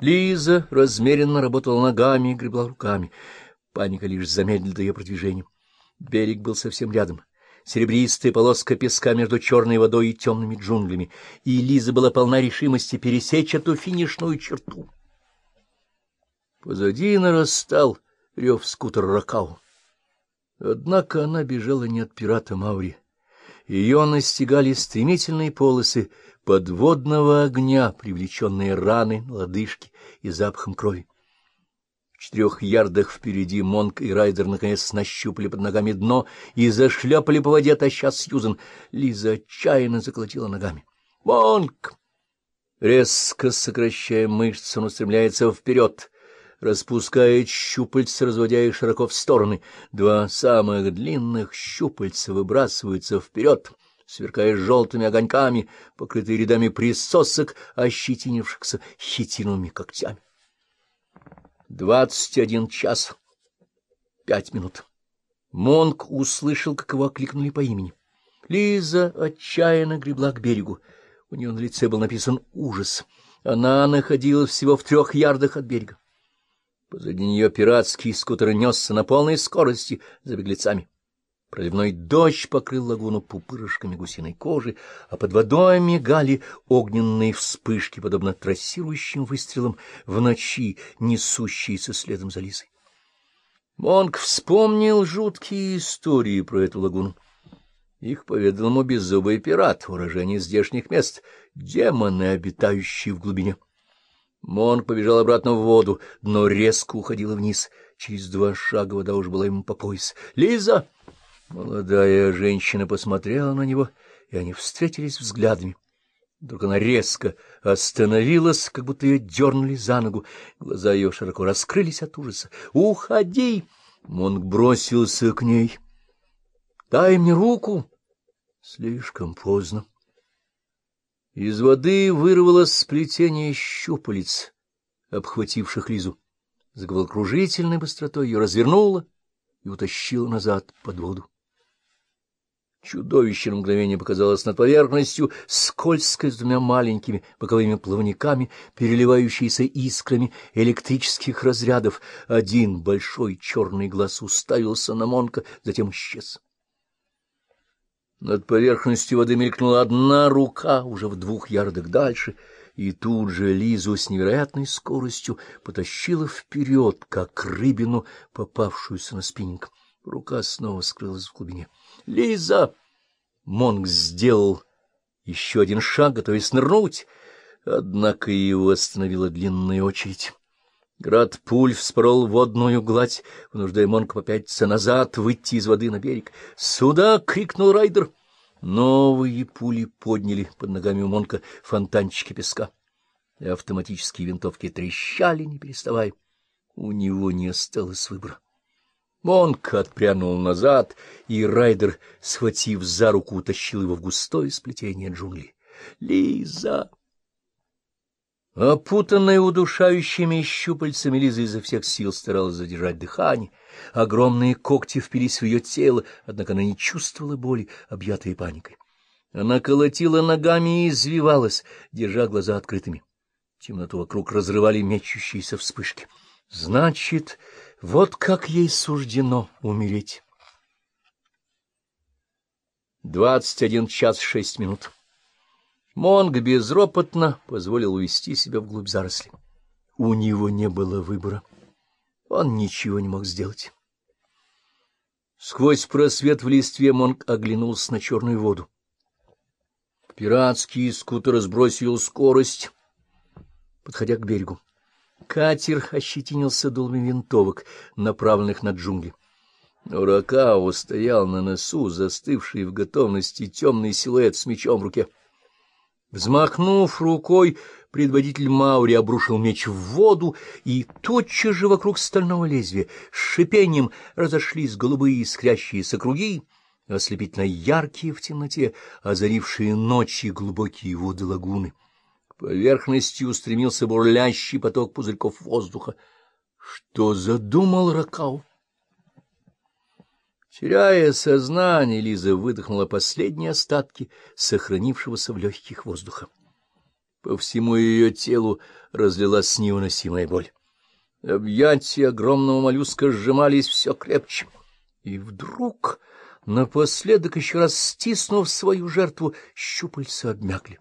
Лиза размеренно работала ногами и гребла руками. Паника лишь замедлила ее продвижение. Берег был совсем рядом. Серебристая полоска песка между черной водой и темными джунглями, и Лиза была полна решимости пересечь эту финишную черту. Позади нарастал рев скутер Ракау. Однако она бежала не от пирата Маури. Ее настигали стремительные полосы подводного огня, привлеченные раны, лодыжки и запахом крови. В четырех ярдах впереди Монк и Райдер наконец нащупали под ногами дно и зашлепали по воде, таща Сьюзен. Лиза отчаянно заколотила ногами. «Монк!» Резко сокращая мышцы, он устремляется вперед, распускает щупальца, разводя их широко в стороны. Два самых длинных щупальца выбрасываются вперед, сверкая желтыми огоньками, покрытые рядами присосок, ощетинившихся хитиновыми когтями. Двадцать один час. Пять минут. Монк услышал, как его окликнули по имени. Лиза отчаянно гребла к берегу. У нее на лице был написан ужас. Она находилась всего в трех ярдах от берега. Позади нее пиратский скутер несся на полной скорости за беглецами. Проливной дождь покрыл лагуну пупырышками гусиной кожи, а под водой мигали огненные вспышки, подобно трассирующим выстрелам в ночи, несущиеся следом за Лизой. Монг вспомнил жуткие истории про эту лагуну. Их поведал ему беззубый пират, уроженец здешних мест, демоны, обитающие в глубине. Монг побежал обратно в воду, дно резко уходило вниз. Через два шага вода уже была ему по пояс. «Лиза!» Молодая женщина посмотрела на него, и они встретились взглядами. Вдруг она резко остановилась, как будто ее дернули за ногу. Глаза ее широко раскрылись от ужаса. «Уходи!» Монг бросился к ней. «Дай мне руку!» Слишком поздно. Из воды вырвалось сплетение щупалец, обхвативших Лизу. С головокружительной быстротой ее развернуло и утащило назад под воду. Чудовище на мгновение показалось над поверхностью, скользкой с двумя маленькими боковыми плавниками, переливающиеся искрами электрических разрядов. Один большой черный глаз уставился на Монка, затем исчез. Над поверхностью воды мелькнула одна рука, уже в двух ярдах дальше, и тут же Лизу с невероятной скоростью потащила вперед, как рыбину, попавшуюся на спиннинг. Рука снова скрылась в глубине. «Лиза!» Монг сделал еще один шаг, готовясь нырнуть, однако его остановила длинная очередь. Град пуль вспорол водную гладь, вынуждая Монка попятиться назад, выйти из воды на берег. «Сюда!» — крикнул Райдер. Новые пули подняли под ногами у Монка фонтанчики песка, и автоматические винтовки трещали, не переставая. У него не осталось выбора. Монк отпрянул назад, и Райдер, схватив за руку, утащил его в густое сплетение джунглей. «Лиза!» Опутанная удушающими щупальцами, Лиза изо всех сил старалась задержать дыхание. Огромные когти впились в ее тело, однако она не чувствовала боли, объятая паникой. Она колотила ногами и извивалась, держа глаза открытыми. Темноту вокруг разрывали мечущиеся вспышки. Значит, вот как ей суждено умереть. Двадцать один час шесть минут. Монг безропотно позволил увести себя вглубь заросли. У него не было выбора. Он ничего не мог сделать. Сквозь просвет в листве Монг оглянулся на черную воду. Пиратский скутер сбросил скорость, подходя к берегу. Катер ощетинился дулами винтовок, направленных на джунгли. Но Ракао стоял на носу, застывший в готовности темный силуэт с мечом в руке. Взмахнув рукой, предводитель Маури обрушил меч в воду, и тотчас же вокруг стального лезвия с шипением разошлись голубые искрящиеся круги, ослепительно яркие в темноте, озарившие ночи глубокие воды лагуны поверхности устремился бурлящий поток пузырьков воздуха. Что задумал Ракау? Теряя сознание, Лиза выдохнула последние остатки сохранившегося в легких воздуха. По всему ее телу разлилась невыносимая боль. Объятия огромного моллюска сжимались все крепче. И вдруг, напоследок еще раз стиснув свою жертву, щупальца обмякли.